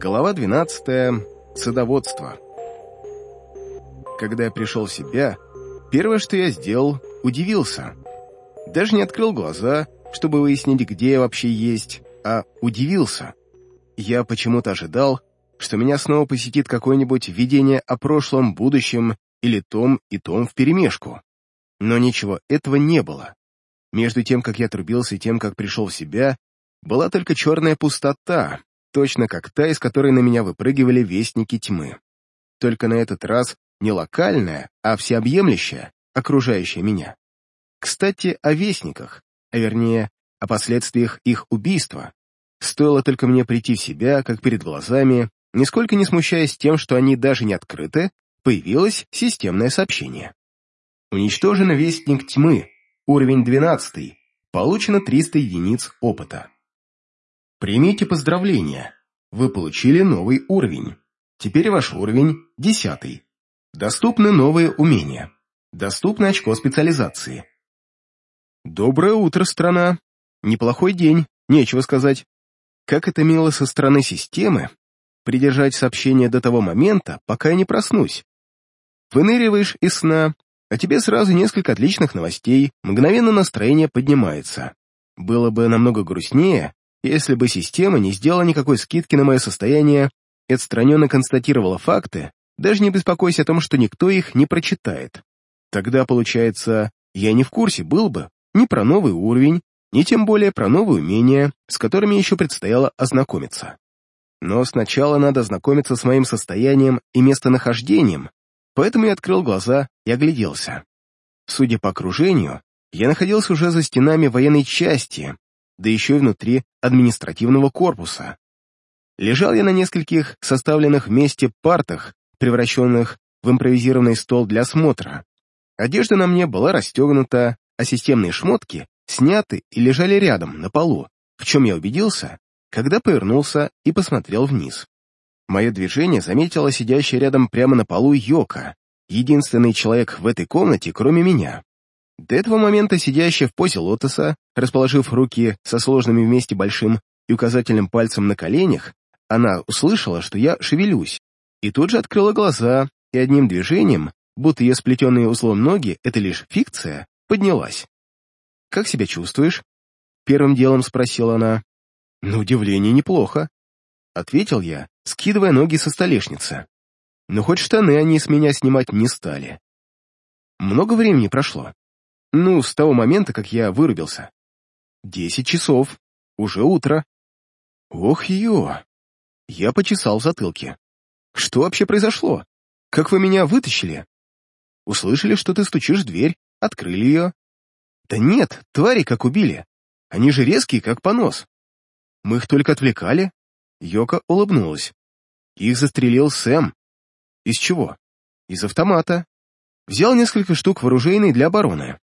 Глава 12. Садоводство. Когда я пришел в себя, первое, что я сделал, удивился. Даже не открыл глаза, чтобы выяснить, где я вообще есть, а удивился. Я почему-то ожидал, что меня снова посетит какое-нибудь видение о прошлом, будущем или том и том вперемешку. Но ничего этого не было. Между тем, как я трубился и тем, как пришел в себя, была только черная пустота, точно как та, из которой на меня выпрыгивали вестники тьмы. Только на этот раз не локальная, а всеобъемлющая, окружающая меня. Кстати, о вестниках, а вернее, о последствиях их убийства. Стоило только мне прийти в себя, как перед глазами, нисколько не смущаясь тем, что они даже не открыты, появилось системное сообщение. Уничтожен вестник тьмы, уровень 12, получено 300 единиц опыта. Примите поздравления. Вы получили новый уровень. Теперь ваш уровень – десятый. Доступны новые умения. Доступно очко специализации. Доброе утро, страна. Неплохой день, нечего сказать. Как это мило со стороны системы придержать сообщение до того момента, пока я не проснусь. Выныриваешь из сна, а тебе сразу несколько отличных новостей, мгновенно настроение поднимается. Было бы намного грустнее, если бы система не сделала никакой скидки на мое состояние и отстраненно констатировала факты, даже не беспокойся о том, что никто их не прочитает. Тогда, получается, я не в курсе был бы ни про новый уровень, ни тем более про новые умения, с которыми еще предстояло ознакомиться. Но сначала надо ознакомиться с моим состоянием и местонахождением, поэтому я открыл глаза и огляделся. Судя по окружению, я находился уже за стенами военной части, да еще и внутри административного корпуса. Лежал я на нескольких составленных вместе партах, превращенных в импровизированный стол для осмотра. Одежда на мне была расстегнута, а системные шмотки сняты и лежали рядом, на полу, в чем я убедился, когда повернулся и посмотрел вниз. Мое движение заметила сидящая рядом прямо на полу Йока, единственный человек в этой комнате, кроме меня. До этого момента сидящая в позе лотоса, расположив руки со сложными вместе большим и указательным пальцем на коленях, она услышала, что я шевелюсь, и тут же открыла глаза и одним движением, будто ее сплетенные узлом ноги — это лишь фикция, поднялась. «Как себя чувствуешь?» Первым делом спросила она. «На удивление неплохо», — ответил я, скидывая ноги со столешницы. Но хоть штаны они с меня снимать не стали. Много времени прошло. Ну, с того момента, как я вырубился. Десять часов. Уже утро. Ох, ё! Я почесал в затылке. Что вообще произошло? Как вы меня вытащили? Услышали, что ты стучишь в дверь, открыли ее. Да нет, твари как убили. Они же резкие, как понос. Мы их только отвлекали. Йока улыбнулась. Их застрелил Сэм. Из чего? Из автомата. Взял несколько штук вооружений для обороны.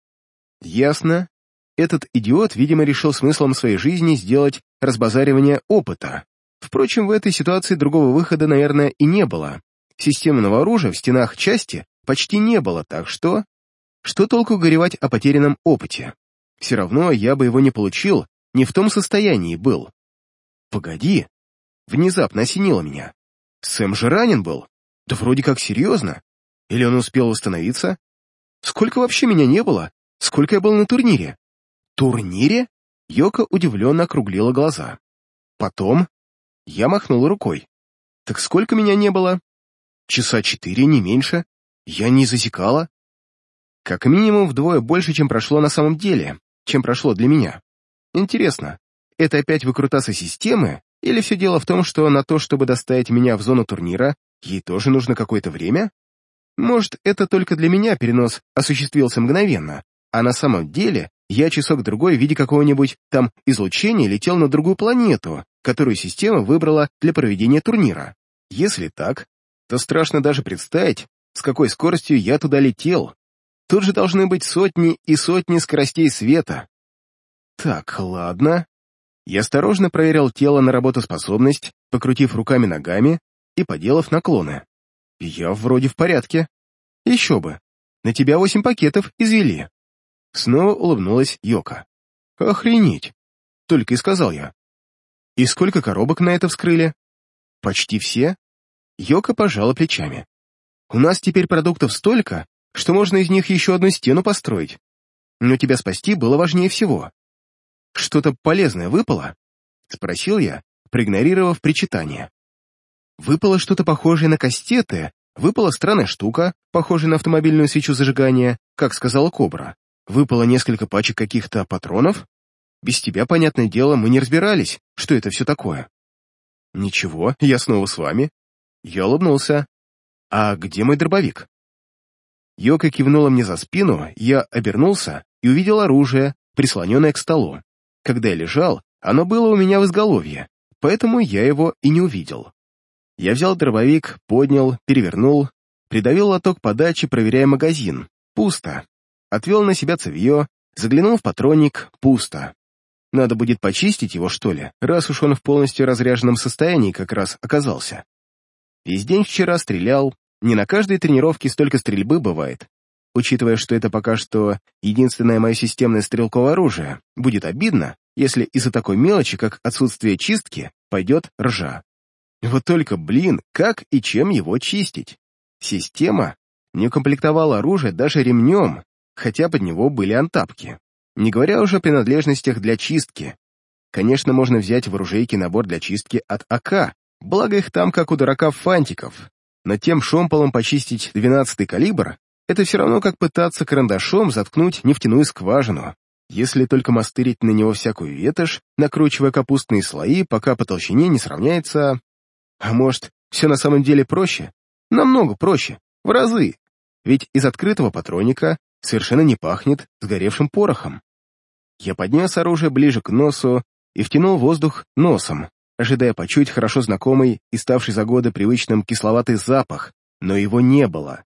Ясно. Этот идиот, видимо, решил смыслом своей жизни сделать разбазаривание опыта. Впрочем, в этой ситуации другого выхода, наверное, и не было. Системного оружия в стенах части почти не было, так что... Что толку горевать о потерянном опыте? Все равно я бы его не получил, не в том состоянии был. Погоди. Внезапно осенило меня. Сэм же ранен был. Да вроде как серьезно. Или он успел восстановиться? Сколько вообще меня не было, Сколько я был на турнире? Турнире? Йока удивленно округлила глаза. Потом я махнул рукой. Так сколько меня не было? Часа четыре, не меньше. Я не засекала. Как минимум вдвое больше, чем прошло на самом деле, чем прошло для меня. Интересно, это опять выкрутасы системы, или все дело в том, что на то, чтобы доставить меня в зону турнира, ей тоже нужно какое-то время? Может, это только для меня перенос осуществился мгновенно, а на самом деле я часок-другой в виде какого-нибудь там излучения летел на другую планету, которую система выбрала для проведения турнира. Если так, то страшно даже представить, с какой скоростью я туда летел. Тут же должны быть сотни и сотни скоростей света. Так, ладно. Я осторожно проверил тело на работоспособность, покрутив руками-ногами и поделав наклоны. Я вроде в порядке. Еще бы. На тебя восемь пакетов извели. Снова улыбнулась Йока. «Охренеть!» — только и сказал я. «И сколько коробок на это вскрыли?» Почти все. Йока пожала плечами. У нас теперь продуктов столько, что можно из них еще одну стену построить. Но тебя спасти было важнее всего. Что-то полезное выпало? Спросил я, проигнорировав причитание. Выпало что-то похожее на кастеты, выпала странная штука, похожая на автомобильную свечу зажигания, как сказала Кобра. Выпало несколько пачек каких-то патронов. Без тебя, понятное дело, мы не разбирались, что это все такое. Ничего, я снова с вами. Я улыбнулся. А где мой дробовик? Йока кивнула мне за спину, я обернулся и увидел оружие, прислоненное к столу. Когда я лежал, оно было у меня в изголовье, поэтому я его и не увидел. Я взял дробовик, поднял, перевернул, придавил лоток подачи, проверяя магазин. Пусто. Отвел на себя цевье, заглянул в патронник. Пусто. Надо будет почистить его, что ли, раз уж он в полностью разряженном состоянии как раз оказался. Весь день вчера стрелял, не на каждой тренировке столько стрельбы бывает. Учитывая, что это пока что единственное мое системное стрелковое оружие, будет обидно, если из-за такой мелочи, как отсутствие чистки, пойдет ржа. Вот только, блин, как и чем его чистить? Система не укомплектовала оружие даже ремнем, хотя под него были антапки. Не говоря уже о принадлежностях для чистки. Конечно, можно взять в оружейке набор для чистки от АК, благо их там, как у дурака фантиков. Но тем шомполом почистить 12-й калибр — это все равно как пытаться карандашом заткнуть нефтяную скважину, если только мастырить на него всякую ветошь, накручивая капустные слои, пока по толщине не сравняется а может, все на самом деле проще? Намного проще, в разы. Ведь из открытого патроника совершенно не пахнет сгоревшим порохом. Я поднес оружие ближе к носу и втянул воздух носом, ожидая почуять хорошо знакомый и ставший за годы привычным кисловатый запах, но его не было.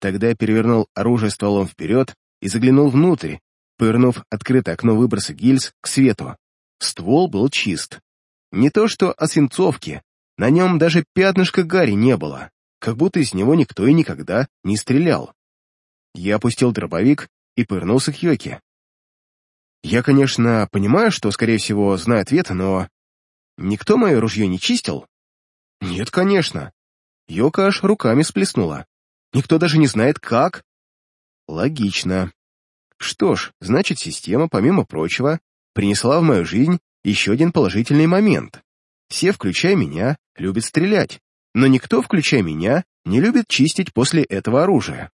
Тогда я перевернул оружие стволом вперед и заглянул внутрь, повернув открытое окно выброса гильз к свету. Ствол был чист. Не то что о свинцовке, на нем даже пятнышка гари не было, как будто из него никто и никогда не стрелял. Я опустил дробовик и повернулся к Йоке. Я, конечно, понимаю, что, скорее всего, знаю ответ, но... Никто мое ружье не чистил? Нет, конечно. Йока аж руками сплеснула. Никто даже не знает, как. Логично. Что ж, значит, система, помимо прочего, принесла в мою жизнь еще один положительный момент. Все, включая меня, любят стрелять, но никто, включая меня, не любит чистить после этого оружия.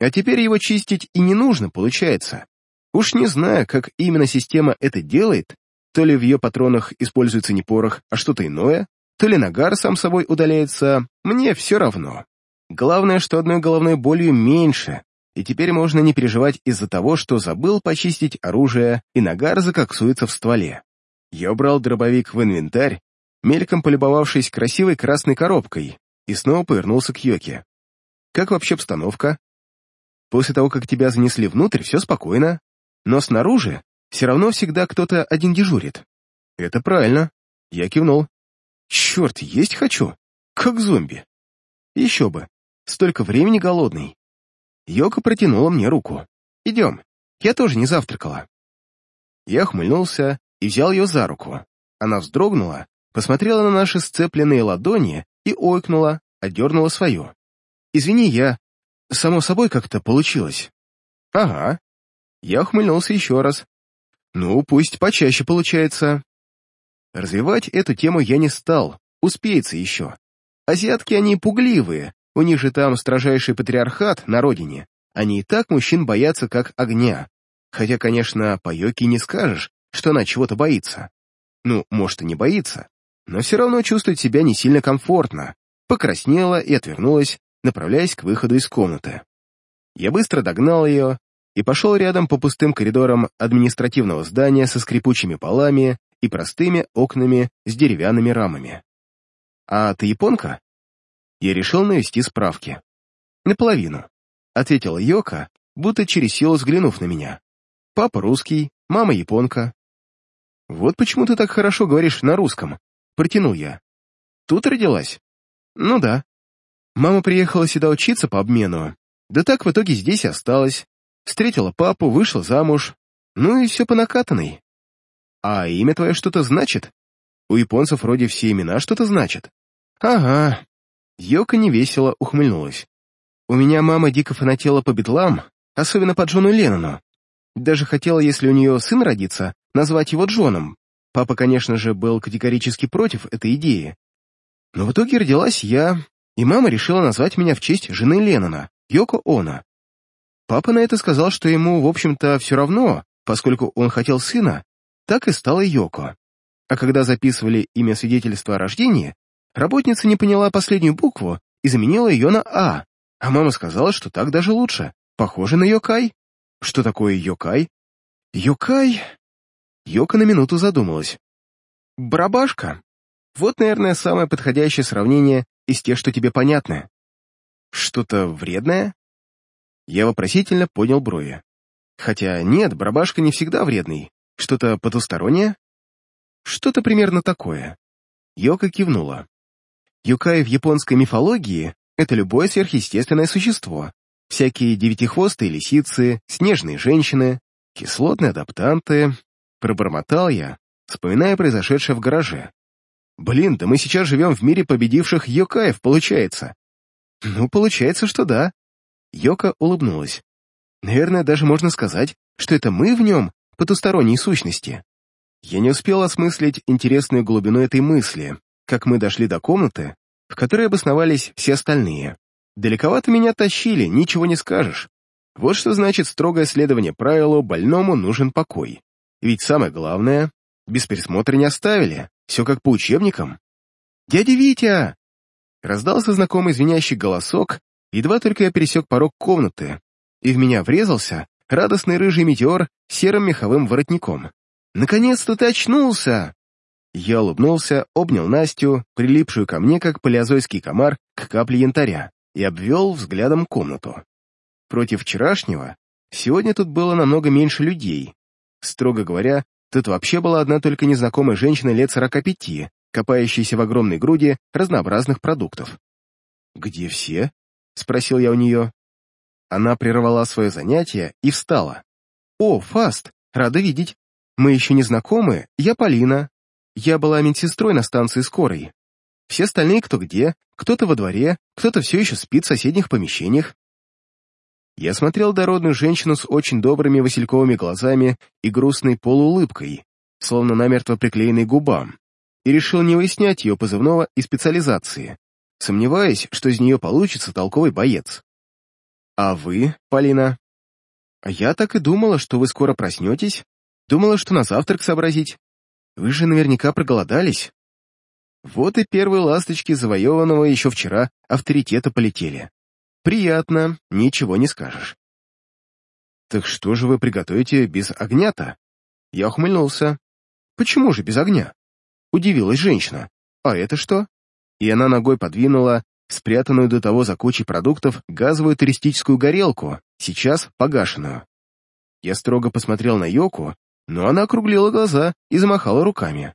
А теперь его чистить и не нужно, получается. Уж не знаю, как именно система это делает, то ли в ее патронах используется не порох, а что-то иное, то ли нагар сам собой удаляется, мне все равно. Главное, что одной головной болью меньше, и теперь можно не переживать из-за того, что забыл почистить оружие, и нагар закоксуется в стволе. Я убрал дробовик в инвентарь мельком полюбовавшись красивой красной коробкой, и снова повернулся к Йоке. «Как вообще обстановка? После того, как тебя занесли внутрь, все спокойно, но снаружи все равно всегда кто-то один дежурит». «Это правильно», — я кивнул. «Черт, есть хочу, как зомби». «Еще бы, столько времени голодный». Йока протянула мне руку. «Идем, я тоже не завтракала». Я хмыльнулся и взял ее за руку. Она вздрогнула посмотрела на наши сцепленные ладони и ойкнула, отдернула свою. «Извини, я... Само собой как-то получилось». «Ага». Я ухмыльнулся еще раз. «Ну, пусть почаще получается». Развивать эту тему я не стал, успеется еще. Азиатки они пугливые, у них же там строжайший патриархат на родине. Они и так мужчин боятся как огня. Хотя, конечно, по Йоке не скажешь, что она чего-то боится. Ну, может, и не боится, но все равно чувствует себя не сильно комфортно, покраснела и отвернулась, направляясь к выходу из комнаты. Я быстро догнал ее и пошел рядом по пустым коридорам административного здания со скрипучими полами и простыми окнами с деревянными рамами. «А ты японка?» Я решил навести справки. «Наполовину», — ответила Йока, будто через силу взглянув на меня. «Папа русский, мама японка». «Вот почему ты так хорошо говоришь на русском», Протянул я. Тут родилась? Ну да. Мама приехала сюда учиться по обмену. Да так в итоге здесь и осталась. Встретила папу, вышла замуж. Ну и все по накатанной. А имя твое что-то значит? У японцев вроде все имена что-то значат. Ага. Йока невесело ухмыльнулась. У меня мама дико фанатела по битлам, особенно по Джону Леннону. Даже хотела, если у нее сын родится, назвать его Джоном. Папа, конечно же, был категорически против этой идеи. Но в итоге родилась я, и мама решила назвать меня в честь жены Леннона, Йоко Оно. Папа на это сказал, что ему, в общем-то, все равно, поскольку он хотел сына, так и стала Йоко. А когда записывали имя свидетельства о рождении, работница не поняла последнюю букву и заменила ее на А, а мама сказала, что так даже лучше, похоже на Йокай. Что такое Йокай? Йокай... Йока на минуту задумалась. Барабашка. Вот, наверное, самое подходящее сравнение из тех, что тебе понятны. Что-то вредное? Я вопросительно поднял брови. Хотя нет, барабашка не всегда вредный. Что-то потустороннее? Что-то примерно такое. Йока кивнула. Юкай в японской мифологии — это любое сверхъестественное существо. Всякие девятихвостые лисицы, снежные женщины, кислотные адаптанты. Пробормотал я, вспоминая произошедшее в гараже. Блин, да мы сейчас живем в мире победивших Йокаев, получается. Ну, получается, что да. Йока улыбнулась. Наверное, даже можно сказать, что это мы в нем потусторонней сущности. Я не успел осмыслить интересную глубину этой мысли, как мы дошли до комнаты, в которой обосновались все остальные. Далековато меня тащили, ничего не скажешь. Вот что значит строгое следование правилу «больному нужен покой». Ведь самое главное, без пересмотра не оставили, все как по учебникам. «Дядя Витя!» Раздался знакомый звенящий голосок, едва только я пересек порог комнаты, и в меня врезался радостный рыжий метеор с серым меховым воротником. «Наконец-то ты очнулся!» Я улыбнулся, обнял Настю, прилипшую ко мне, как палеозойский комар, к капле янтаря, и обвел взглядом комнату. Против вчерашнего, сегодня тут было намного меньше людей. Строго говоря, тут вообще была одна только незнакомая женщина лет сорока пяти, копающаяся в огромной груди разнообразных продуктов. «Где все?» — спросил я у нее. Она прервала свое занятие и встала. «О, Фаст, рада видеть. Мы еще не знакомы, я Полина. Я была медсестрой на станции скорой. Все остальные кто где, кто-то во дворе, кто-то все еще спит в соседних помещениях. Я смотрел дородную женщину с очень добрыми васильковыми глазами и грустной полуулыбкой, словно намертво приклеенной губам, и решил не выяснять ее позывного и специализации, сомневаясь, что из нее получится толковый боец. «А вы, Полина?» «А я так и думала, что вы скоро проснетесь. Думала, что на завтрак сообразить. Вы же наверняка проголодались». Вот и первые ласточки завоеванного еще вчера авторитета полетели. Приятно, ничего не скажешь. «Так что же вы приготовите без огня-то?» Я ухмыльнулся. «Почему же без огня?» Удивилась женщина. «А это что?» И она ногой подвинула спрятанную до того за кучей продуктов газовую туристическую горелку, сейчас погашенную. Я строго посмотрел на Йоку, но она округлила глаза и замахала руками.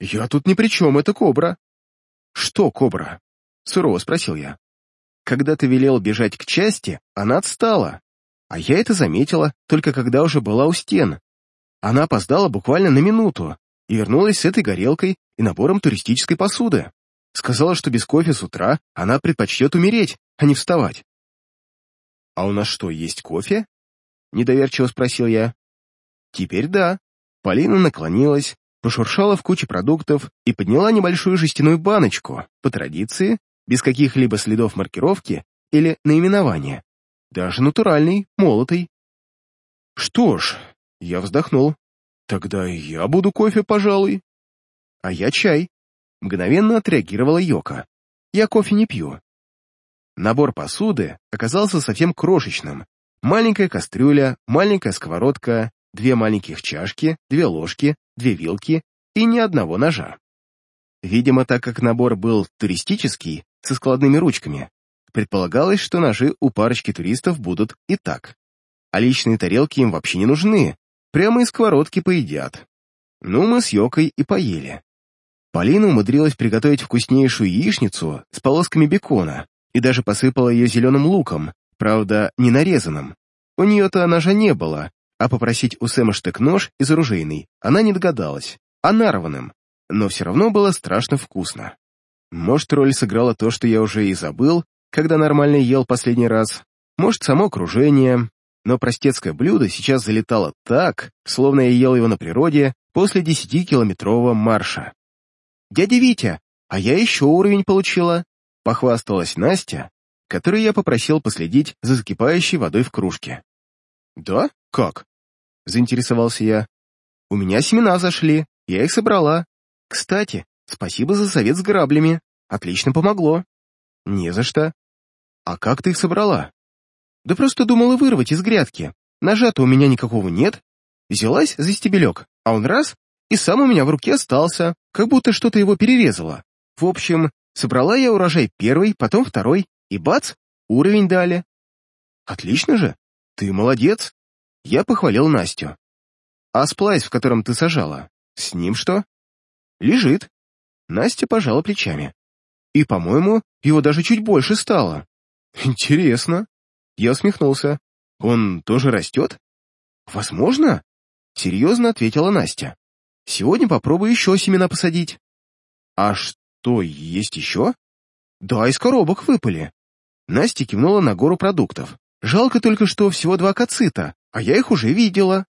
«Я тут ни при чем, это кобра». «Что кобра?» — сурово спросил я. «Когда ты велел бежать к части, она отстала, а я это заметила только когда уже была у стен. Она опоздала буквально на минуту и вернулась с этой горелкой и набором туристической посуды. Сказала, что без кофе с утра она предпочтет умереть, а не вставать. «А у нас что, есть кофе?» — недоверчиво спросил я. «Теперь да». Полина наклонилась, пошуршала в куче продуктов и подняла небольшую жестяную баночку, по традиции, без каких-либо следов маркировки или наименования. Даже натуральный, молотый. «Что ж», — я вздохнул, — «тогда я буду кофе, пожалуй». «А я чай», Мгновенно отреагировала Йока. «Я кофе не пью». Набор посуды оказался совсем крошечным. Маленькая кастрюля, маленькая сковородка, две маленьких чашки, две ложки, две вилки и ни одного ножа. Видимо, так как набор был туристический, со складными ручками, предполагалось, что ножи у парочки туристов будут и так. А личные тарелки им вообще не нужны, прямо из сковородки поедят. Ну, мы с Йокой и поели. Полина умудрилась приготовить вкуснейшую яичницу с полосками бекона и даже посыпала ее зеленым луком, правда, не нарезанным. У нее-то ножа не было, а попросить у Сэма штык-нож из оружейной она не догадалась, а нарванным, но все равно было страшно вкусно. Может, роль сыграла то, что я уже и забыл, когда нормально ел последний раз. Может, само окружение. Но простецкое блюдо сейчас залетало так, словно я ел его на природе после десятикилометрового марша. «Дядя Витя, а я еще уровень получила!» — похвасталась Настя, которую я попросил последить за закипающей водой в кружке. «Да? Как?» — заинтересовался я. «У меня семена зашли, я их собрала. Кстати, спасибо за совет с граблями, отлично помогло». «Не за что. А как ты их собрала?» «Да просто думала вырвать из грядки. Ножа-то у меня никакого нет. Взялась за стебелек, а он раз, и сам у меня в руке остался, как будто что-то его перерезало. В общем, собрала я урожай первый, потом второй, и бац, уровень дали. Отлично же, ты молодец. Я похвалил Настю. А сплайс, в котором ты сажала, с ним что? Лежит. Настя пожала плечами. И, по-моему, его даже чуть больше стало. Интересно. Я усмехнулся. Он тоже растет? Возможно. Серьезно ответила Настя. Сегодня попробую еще семена посадить. А что, есть еще? Да, из коробок выпали. Настя кивнула на гору продуктов. «Жалко только, что всего два кацита, а я их уже видела».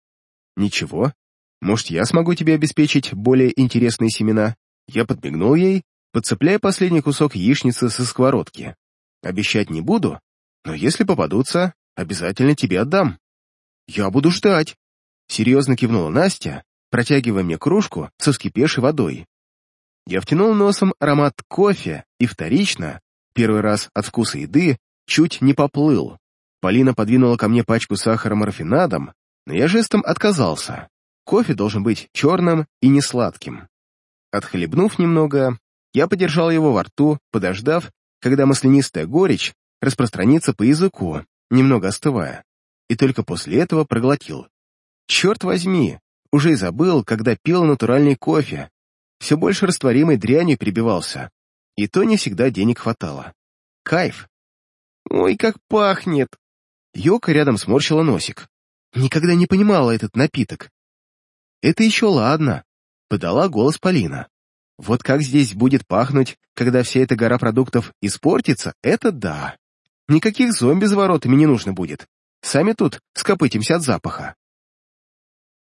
«Ничего. Может, я смогу тебе обеспечить более интересные семена?» Я подбегнул ей, подцепляя последний кусок яичницы со сковородки. «Обещать не буду, но если попадутся, обязательно тебе отдам». «Я буду ждать», — серьезно кивнула Настя, протягивая мне кружку со вскипевшей водой. Я втянул носом аромат кофе и вторично, Первый раз от вкуса еды чуть не поплыл. Полина подвинула ко мне пачку сахара рафинадом, но я жестом отказался. Кофе должен быть черным и не сладким. Отхлебнув немного, я подержал его во рту, подождав, когда маслянистая горечь распространится по языку, немного остывая, и только после этого проглотил. Черт возьми, уже и забыл, когда пил натуральный кофе. Все больше растворимой дрянью перебивался, и то не всегда денег хватало. Кайф. Ой, как пахнет! Йока рядом сморщила носик. Никогда не понимала этот напиток. Это еще ладно, подала голос Полина. Вот как здесь будет пахнуть, когда вся эта гора продуктов испортится, это да. Никаких зомби за воротами не нужно будет. Сами тут скопытимся от запаха.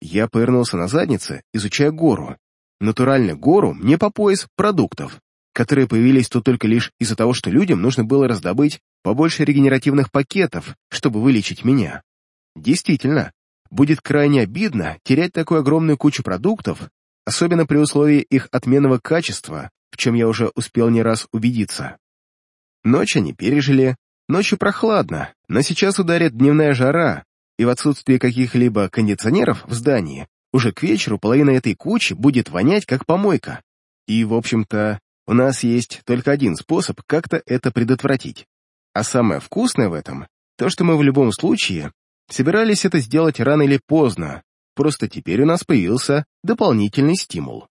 Я повернулся на заднице, изучая гору. Натурально гору мне по пояс продуктов которые появились тут только лишь из-за того, что людям нужно было раздобыть побольше регенеративных пакетов, чтобы вылечить меня. Действительно, будет крайне обидно терять такую огромную кучу продуктов, особенно при условии их отменного качества, в чем я уже успел не раз убедиться. Ночь они пережили, ночью прохладно, но сейчас ударит дневная жара, и в отсутствие каких-либо кондиционеров в здании уже к вечеру половина этой кучи будет вонять, как помойка. И, в общем-то, у нас есть только один способ как-то это предотвратить. А самое вкусное в этом — то, что мы в любом случае собирались это сделать рано или поздно, просто теперь у нас появился дополнительный стимул.